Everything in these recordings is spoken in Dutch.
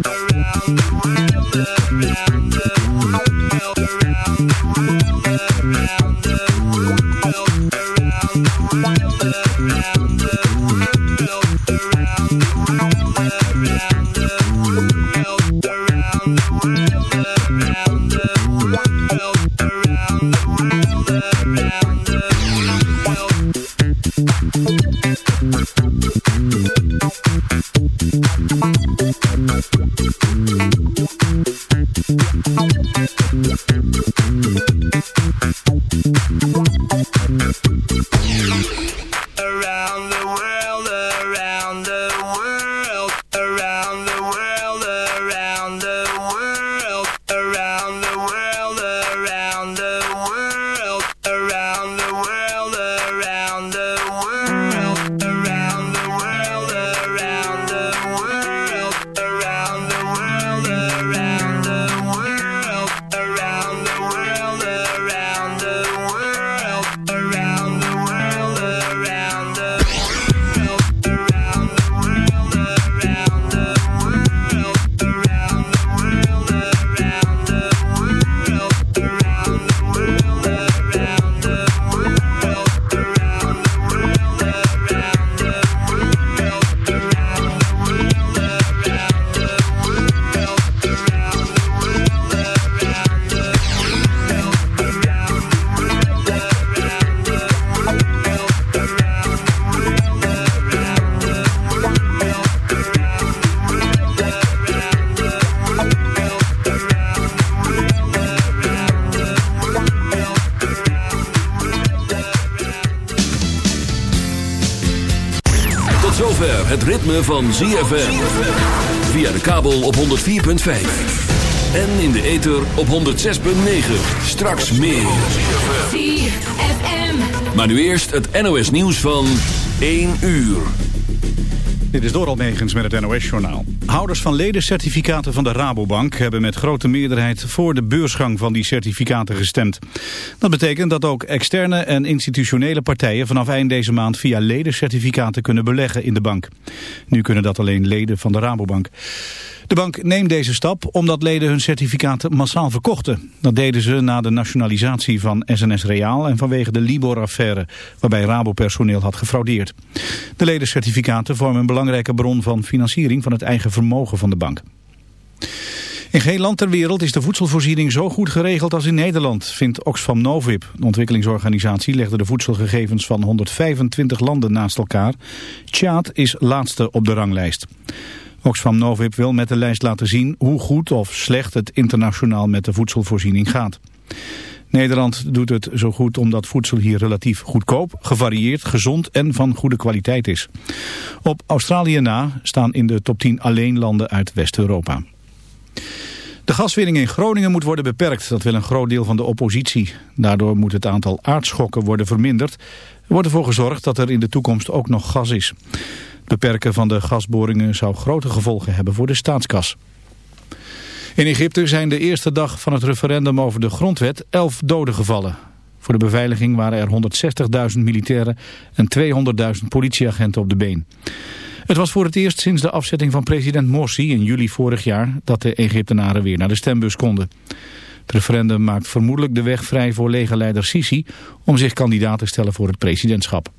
around the world. Van ZFM. Via de kabel op 104.5. En in de ether op 106.9. Straks meer. ZFM. Maar nu eerst het NOS nieuws van 1 uur. Dit is Doral Negens met het NOS-journaal. Houders van ledencertificaten van de Rabobank hebben met grote meerderheid voor de beursgang van die certificaten gestemd. Dat betekent dat ook externe en institutionele partijen vanaf eind deze maand via ledencertificaten kunnen beleggen in de bank. Nu kunnen dat alleen leden van de Rabobank. De bank neemt deze stap omdat leden hun certificaten massaal verkochten. Dat deden ze na de nationalisatie van SNS Reaal en vanwege de Libor-affaire, waarbij Rabo-personeel had gefraudeerd. De ledencertificaten vormen een belangrijke bron van financiering van het eigen vermogen van de bank. In geen land ter wereld is de voedselvoorziening zo goed geregeld als in Nederland, vindt Oxfam Novib. De ontwikkelingsorganisatie legde de voedselgegevens van 125 landen naast elkaar. Tjaad is laatste op de ranglijst. Oxfam Novib wil met de lijst laten zien hoe goed of slecht het internationaal met de voedselvoorziening gaat. Nederland doet het zo goed omdat voedsel hier relatief goedkoop, gevarieerd, gezond en van goede kwaliteit is. Op Australië na staan in de top 10 alleen landen uit West-Europa. De gaswinning in Groningen moet worden beperkt, dat wil een groot deel van de oppositie. Daardoor moet het aantal aardschokken worden verminderd. Er wordt ervoor gezorgd dat er in de toekomst ook nog gas is. Beperken van de gasboringen zou grote gevolgen hebben voor de staatskas. In Egypte zijn de eerste dag van het referendum over de grondwet elf doden gevallen. Voor de beveiliging waren er 160.000 militairen en 200.000 politieagenten op de been. Het was voor het eerst sinds de afzetting van president Morsi in juli vorig jaar dat de Egyptenaren weer naar de stembus konden. Het referendum maakt vermoedelijk de weg vrij voor legerleider Sisi om zich kandidaat te stellen voor het presidentschap.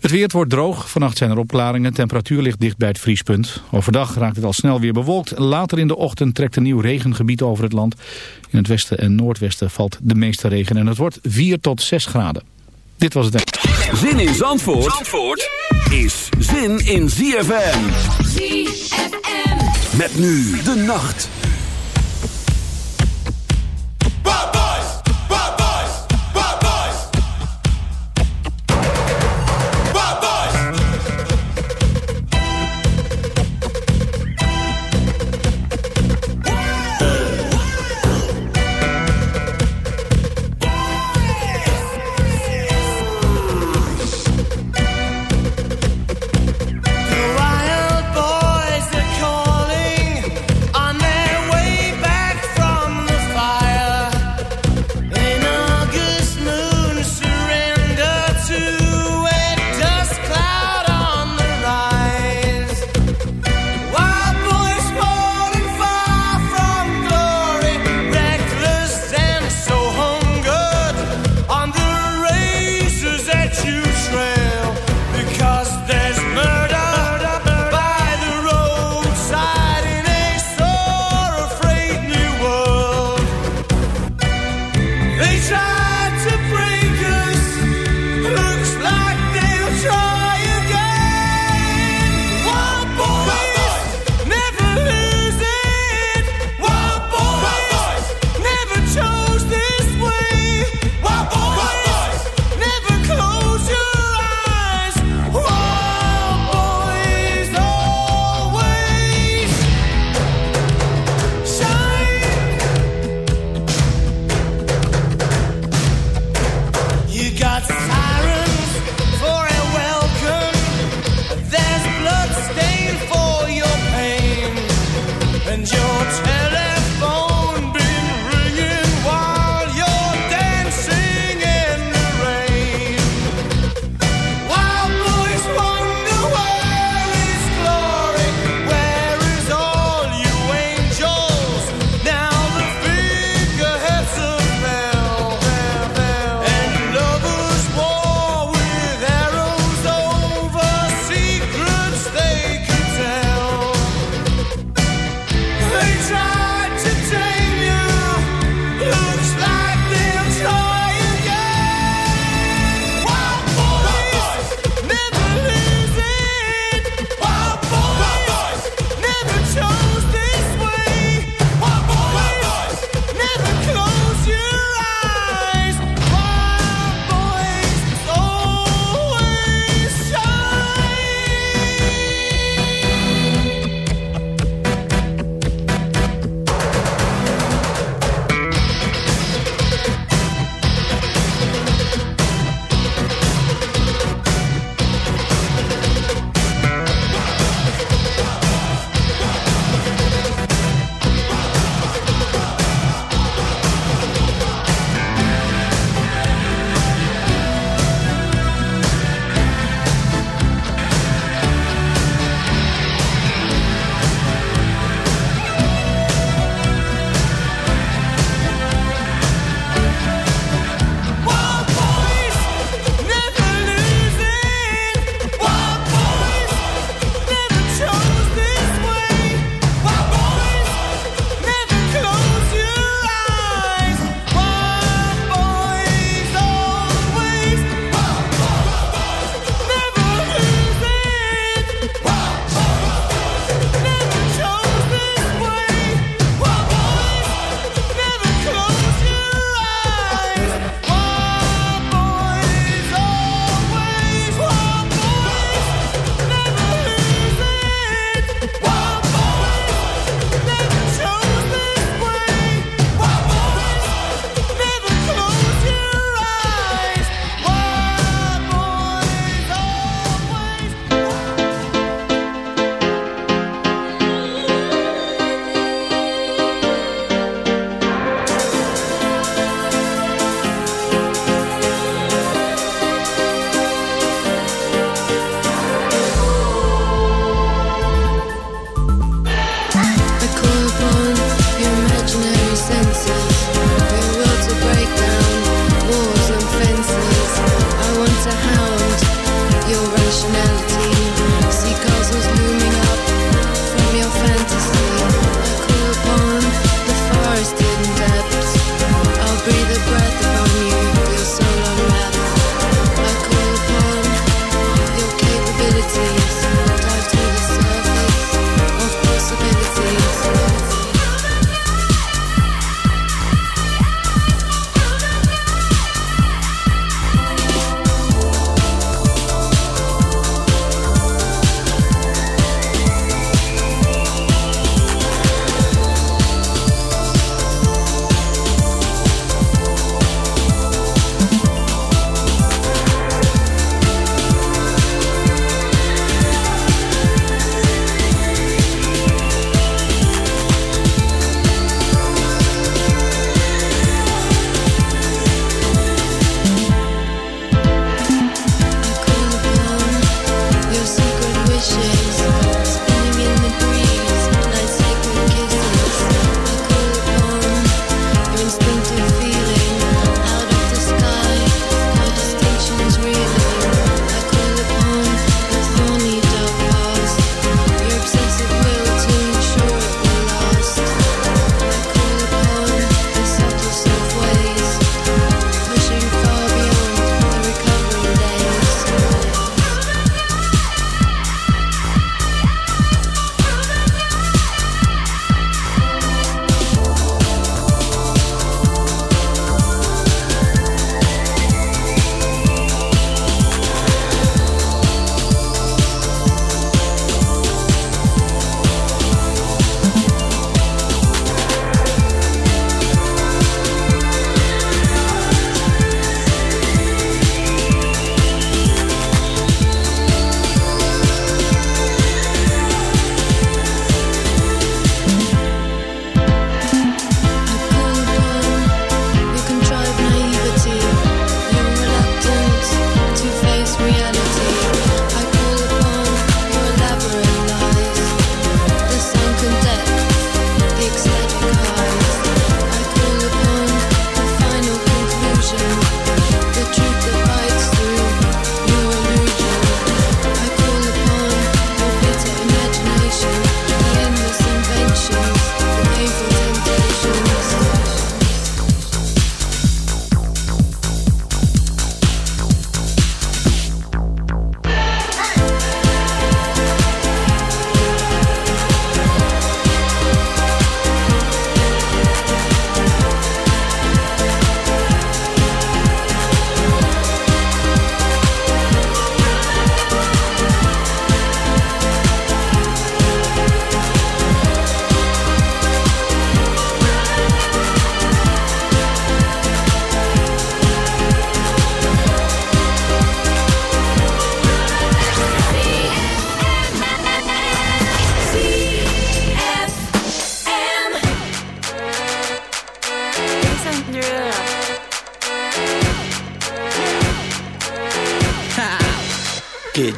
Het weer wordt droog. Vannacht zijn er opklaringen. Temperatuur ligt dicht bij het vriespunt. Overdag raakt het al snel weer bewolkt. Later in de ochtend trekt een nieuw regengebied over het land. In het westen en noordwesten valt de meeste regen. En het wordt 4 tot 6 graden. Dit was het. Zin in Zandvoort, Zandvoort is zin in ZFM. ZFM. Met nu de nacht.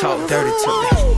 Talk dirty to me.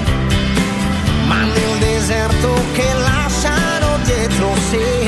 deserto che lasciano dietro sé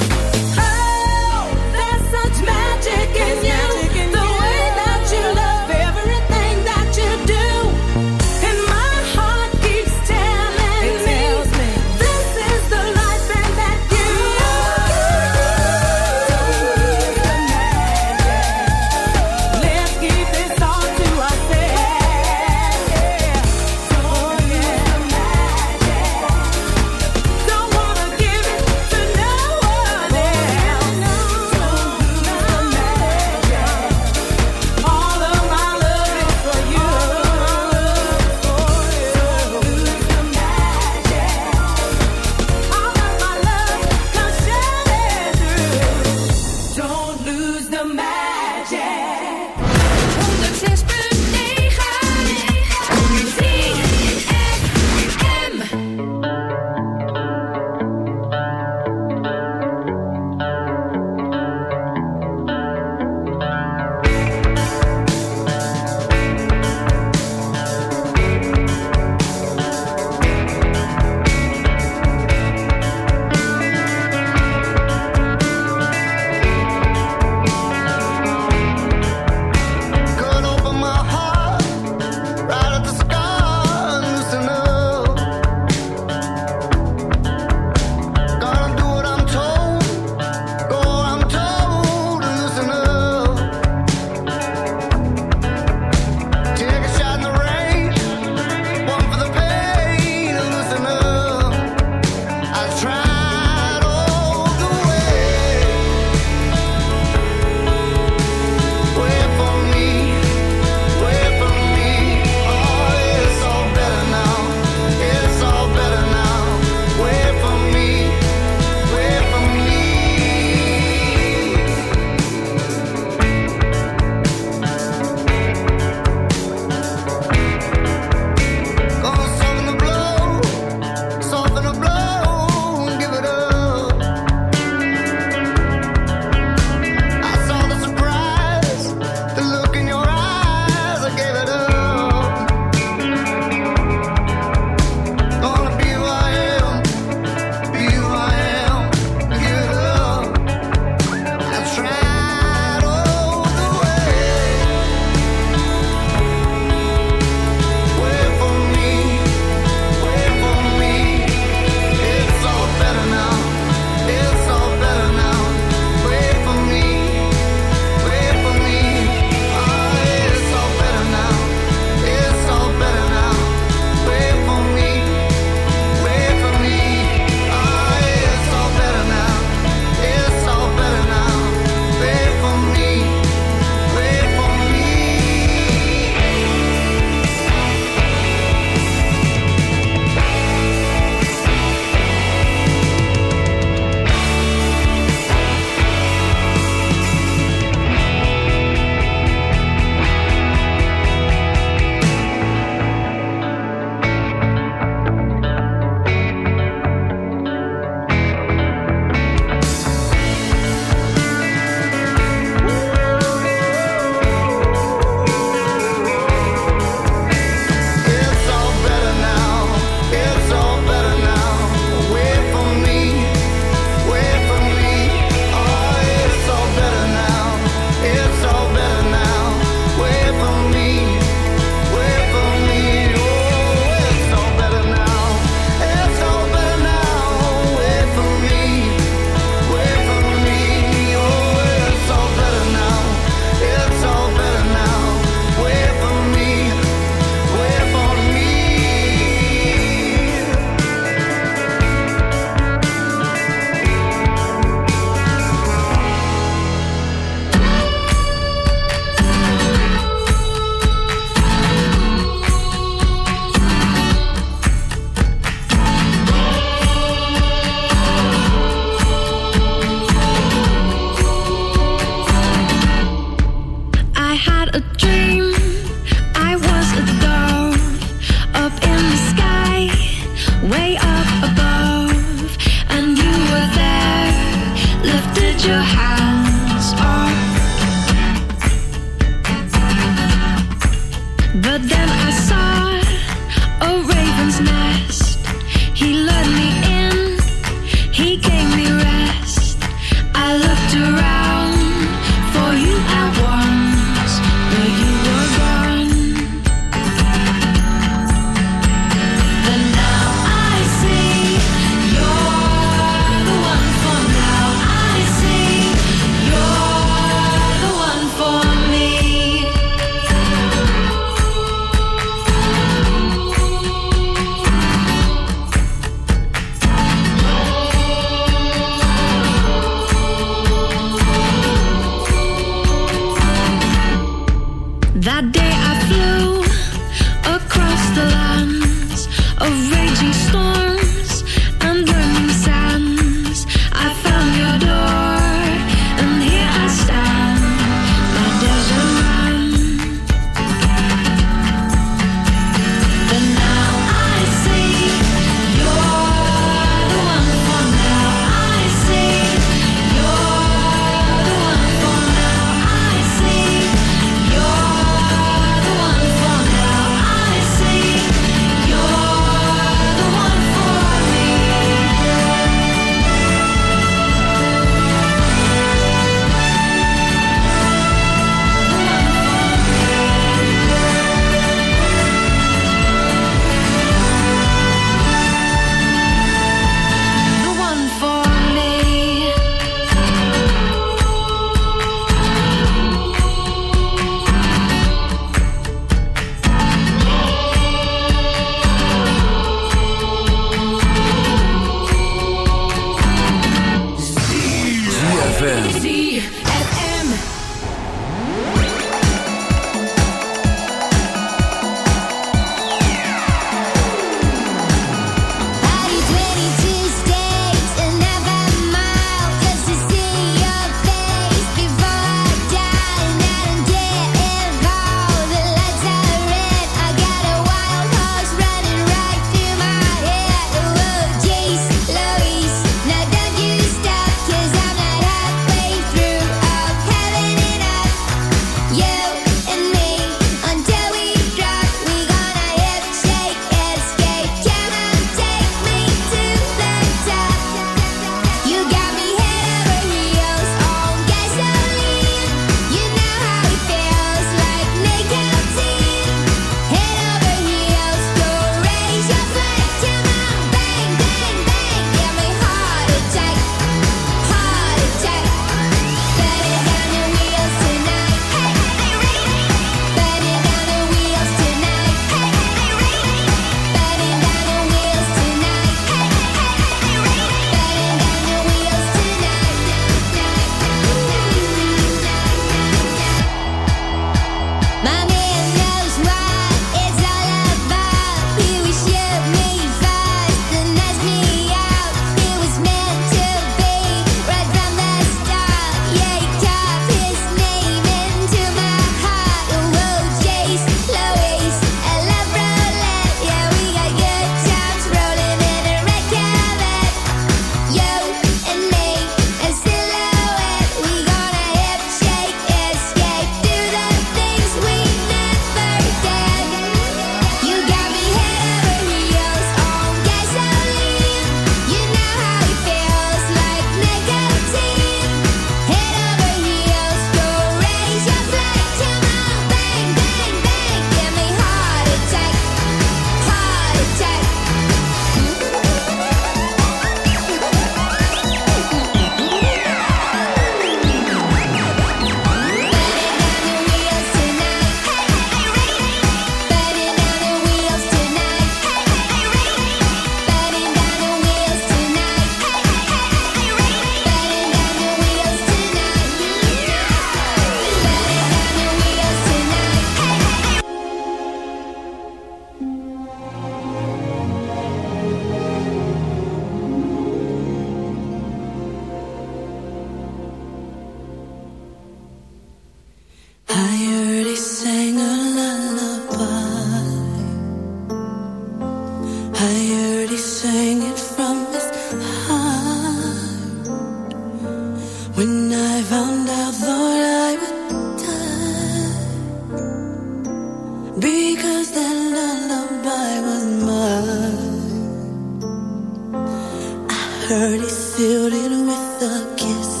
pearly sealed in with a kiss.